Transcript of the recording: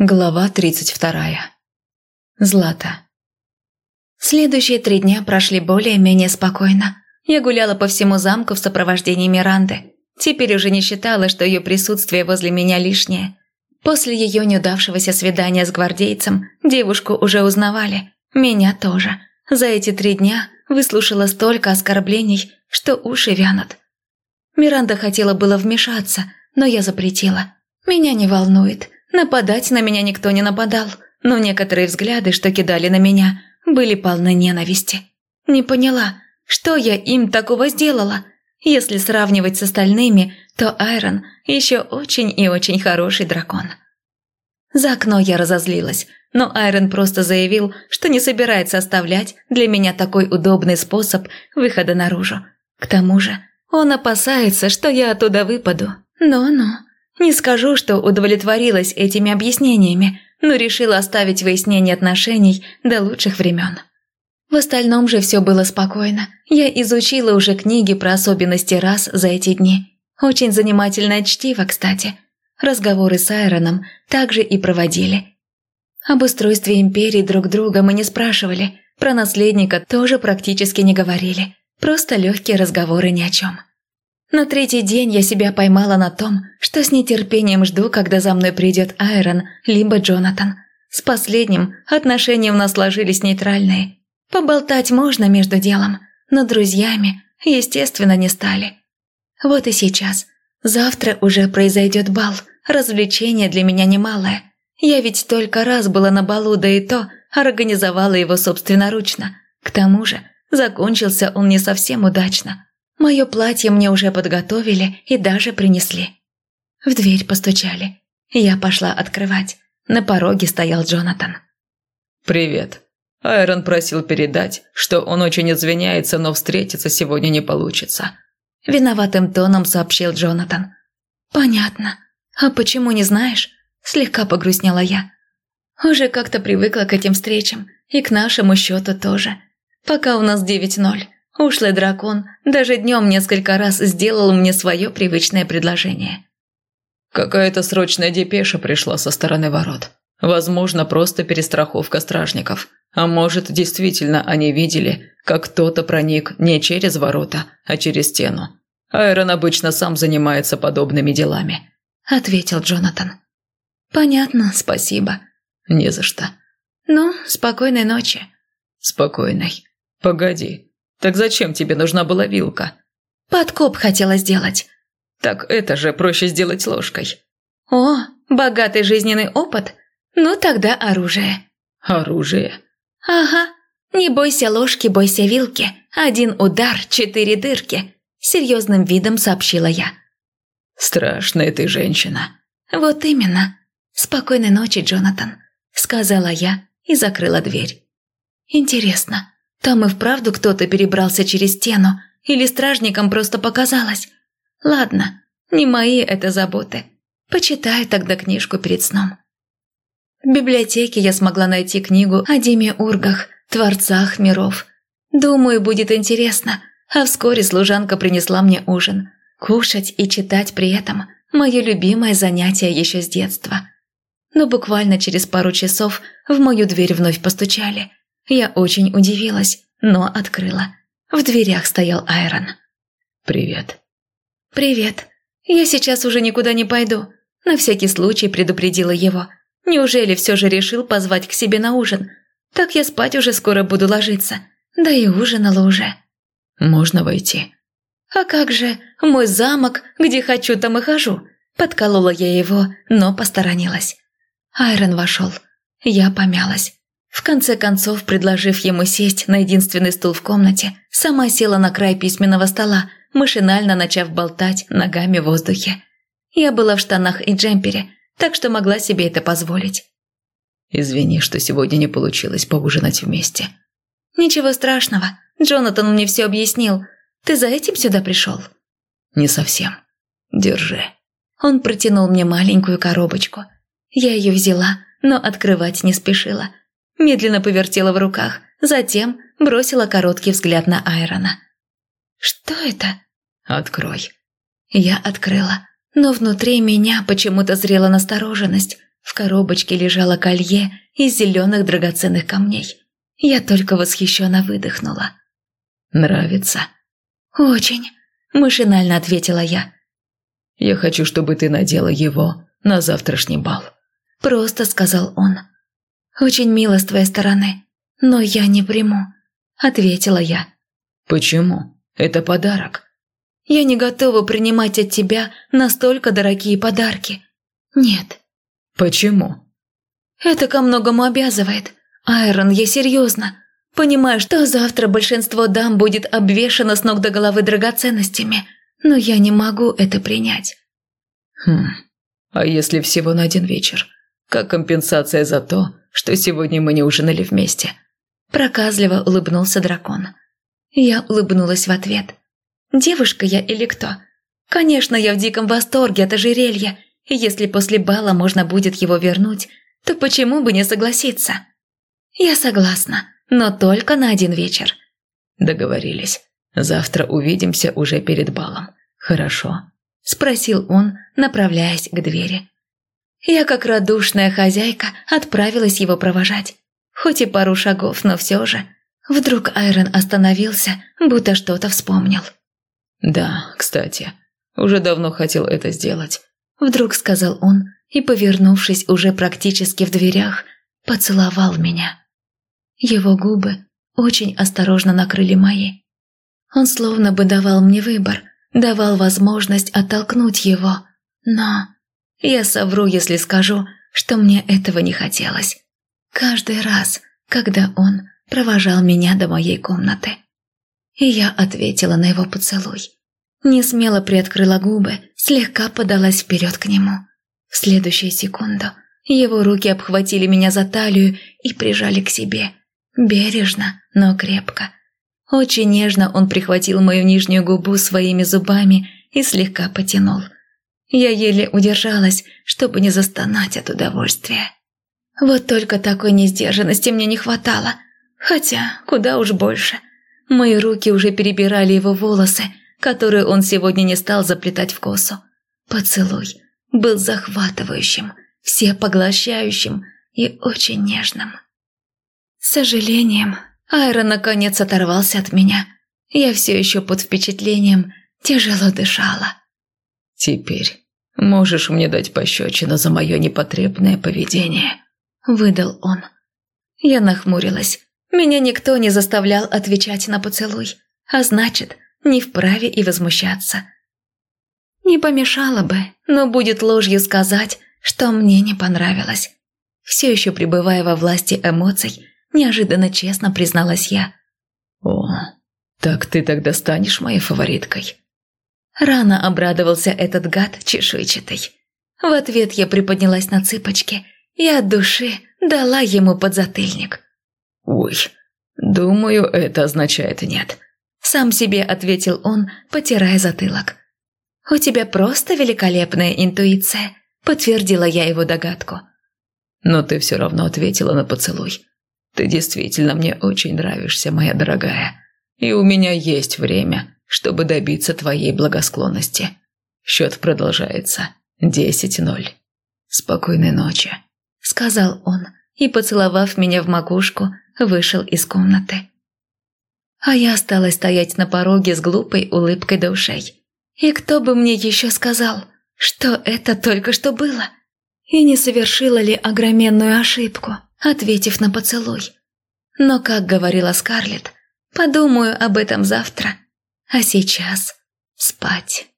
Глава 32. Злата. Следующие три дня прошли более-менее спокойно. Я гуляла по всему замку в сопровождении Миранды. Теперь уже не считала, что ее присутствие возле меня лишнее. После ее неудавшегося свидания с гвардейцем девушку уже узнавали. Меня тоже. За эти три дня выслушала столько оскорблений, что уши вянут. Миранда хотела было вмешаться, но я запретила. Меня не волнует – Нападать на меня никто не нападал, но некоторые взгляды, что кидали на меня, были полны ненависти. Не поняла, что я им такого сделала. Если сравнивать с остальными, то Айрон еще очень и очень хороший дракон. За окно я разозлилась, но Айрон просто заявил, что не собирается оставлять для меня такой удобный способ выхода наружу. К тому же он опасается, что я оттуда выпаду. Ну-ну. Не скажу, что удовлетворилась этими объяснениями, но решила оставить выяснение отношений до лучших времен. В остальном же все было спокойно. Я изучила уже книги про особенности рас за эти дни. Очень занимательное чтиво, кстати. Разговоры с Айроном также и проводили. Об устройстве империи друг друга мы не спрашивали, про наследника тоже практически не говорили. Просто легкие разговоры ни о чем. На третий день я себя поймала на том, что с нетерпением жду, когда за мной придет Айрон, либо Джонатан. С последним отношения у нас сложились нейтральные. Поболтать можно между делом, но друзьями, естественно, не стали. Вот и сейчас. Завтра уже произойдет бал, развлечение для меня немалое. Я ведь только раз была на балу, да и то организовала его собственноручно. К тому же закончился он не совсем удачно – Мое платье мне уже подготовили и даже принесли. В дверь постучали. Я пошла открывать. На пороге стоял Джонатан. «Привет. Айрон просил передать, что он очень извиняется, но встретиться сегодня не получится». Виноватым тоном сообщил Джонатан. «Понятно. А почему не знаешь?» Слегка погрустнела я. Уже как-то привыкла к этим встречам, и к нашему счету тоже. Пока у нас 9-0. Ушлый дракон даже днем несколько раз сделал мне свое привычное предложение. «Какая-то срочная депеша пришла со стороны ворот. Возможно, просто перестраховка стражников. А может, действительно они видели, как кто-то проник не через ворота, а через стену. Айрон обычно сам занимается подобными делами», – ответил Джонатан. «Понятно, спасибо». «Не за что». «Ну, спокойной ночи». «Спокойной. Погоди, так зачем тебе нужна была вилка? Подкоп хотела сделать. Так это же проще сделать ложкой. О, богатый жизненный опыт? Ну тогда оружие. Оружие? Ага. Не бойся ложки, бойся вилки. Один удар, четыре дырки. Серьезным видом сообщила я. Страшная ты женщина. Вот именно. Спокойной ночи, Джонатан. Сказала я и закрыла дверь. Интересно, там и вправду кто-то перебрался через стену, или стражникам просто показалось. Ладно, не мои это заботы. Почитаю тогда книжку перед сном. В библиотеке я смогла найти книгу о Диме Ургах, Творцах миров. Думаю, будет интересно, а вскоре служанка принесла мне ужин. Кушать и читать при этом – мое любимое занятие еще с детства. Но буквально через пару часов в мою дверь вновь постучали – я очень удивилась, но открыла. В дверях стоял Айрон. «Привет». «Привет. Я сейчас уже никуда не пойду». На всякий случай предупредила его. Неужели все же решил позвать к себе на ужин? Так я спать уже скоро буду ложиться. Да и ужинала уже. «Можно войти?» «А как же? Мой замок, где хочу, там и хожу». Подколола я его, но посторонилась. Айрон вошел. Я помялась. В конце концов, предложив ему сесть на единственный стул в комнате, сама села на край письменного стола, машинально начав болтать ногами в воздухе. Я была в штанах и джемпере, так что могла себе это позволить. «Извини, что сегодня не получилось поужинать вместе». «Ничего страшного. Джонатан мне все объяснил. Ты за этим сюда пришел?» «Не совсем. Держи». Он протянул мне маленькую коробочку. Я ее взяла, но открывать не спешила – медленно повертела в руках, затем бросила короткий взгляд на Айрона. «Что это?» «Открой». Я открыла, но внутри меня почему-то зрела настороженность. В коробочке лежало колье из зеленых драгоценных камней. Я только восхищенно выдохнула. «Нравится?» «Очень», – машинально ответила я. «Я хочу, чтобы ты надела его на завтрашний бал», – просто сказал он. «Очень мило с твоей стороны, но я не приму», – ответила я. «Почему? Это подарок». «Я не готова принимать от тебя настолько дорогие подарки. Нет». «Почему?» «Это ко многому обязывает. Айрон, я серьезно. Понимаю, что завтра большинство дам будет обвешано с ног до головы драгоценностями, но я не могу это принять». «Хм, а если всего на один вечер? Как компенсация за то, что сегодня мы не ужинали вместе?» Проказливо улыбнулся дракон. Я улыбнулась в ответ. «Девушка я или кто? Конечно, я в диком восторге от ожерелья, и если после бала можно будет его вернуть, то почему бы не согласиться?» «Я согласна, но только на один вечер». «Договорились. Завтра увидимся уже перед балом. Хорошо?» – спросил он, направляясь к двери. Я, как радушная хозяйка, отправилась его провожать. Хоть и пару шагов, но все же. Вдруг Айрон остановился, будто что-то вспомнил. «Да, кстати, уже давно хотел это сделать», – вдруг сказал он и, повернувшись уже практически в дверях, поцеловал меня. Его губы очень осторожно накрыли мои. Он словно бы давал мне выбор, давал возможность оттолкнуть его. Но я совру, если скажу, что мне этого не хотелось. Каждый раз, когда он провожал меня до моей комнаты. И я ответила на его поцелуй. Не смело приоткрыла губы, слегка подалась вперед к нему. В следующую секунду его руки обхватили меня за талию и прижали к себе. Бережно, но крепко. Очень нежно он прихватил мою нижнюю губу своими зубами и слегка потянул. Я еле удержалась, чтобы не застонать от удовольствия. Вот только такой несдержанности мне не хватало. Хотя, куда уж больше. Мои руки уже перебирали его волосы, которые он сегодня не стал заплетать в косу. Поцелуй был захватывающим, всепоглощающим и очень нежным. С сожалением, Айра наконец оторвался от меня. Я все еще под впечатлением тяжело дышала. «Теперь можешь мне дать пощечину за мое непотребное поведение», – выдал он. Я нахмурилась. Меня никто не заставлял отвечать на поцелуй, а значит, не вправе и возмущаться. Не помешало бы, но будет ложью сказать, что мне не понравилось. Все еще пребывая во власти эмоций, неожиданно честно призналась я. «О, так ты тогда станешь моей фавориткой?» Рано обрадовался этот гад чешуйчатый. В ответ я приподнялась на цыпочки и от души дала ему подзатыльник. «Ой, думаю, это означает нет», – сам себе ответил он, потирая затылок. «У тебя просто великолепная интуиция», – подтвердила я его догадку. «Но ты все равно ответила на поцелуй. Ты действительно мне очень нравишься, моя дорогая. И у меня есть время, чтобы добиться твоей благосклонности. Счет продолжается. Десять ноль. Спокойной ночи», – сказал он и, поцеловав меня в макушку, вышел из комнаты. А я осталась стоять на пороге с глупой улыбкой до ушей. И кто бы мне еще сказал, что это только что было? И не совершила ли огроменную ошибку, ответив на поцелуй? Но, как говорила Скарлетт, подумаю об этом завтра. А сейчас спать.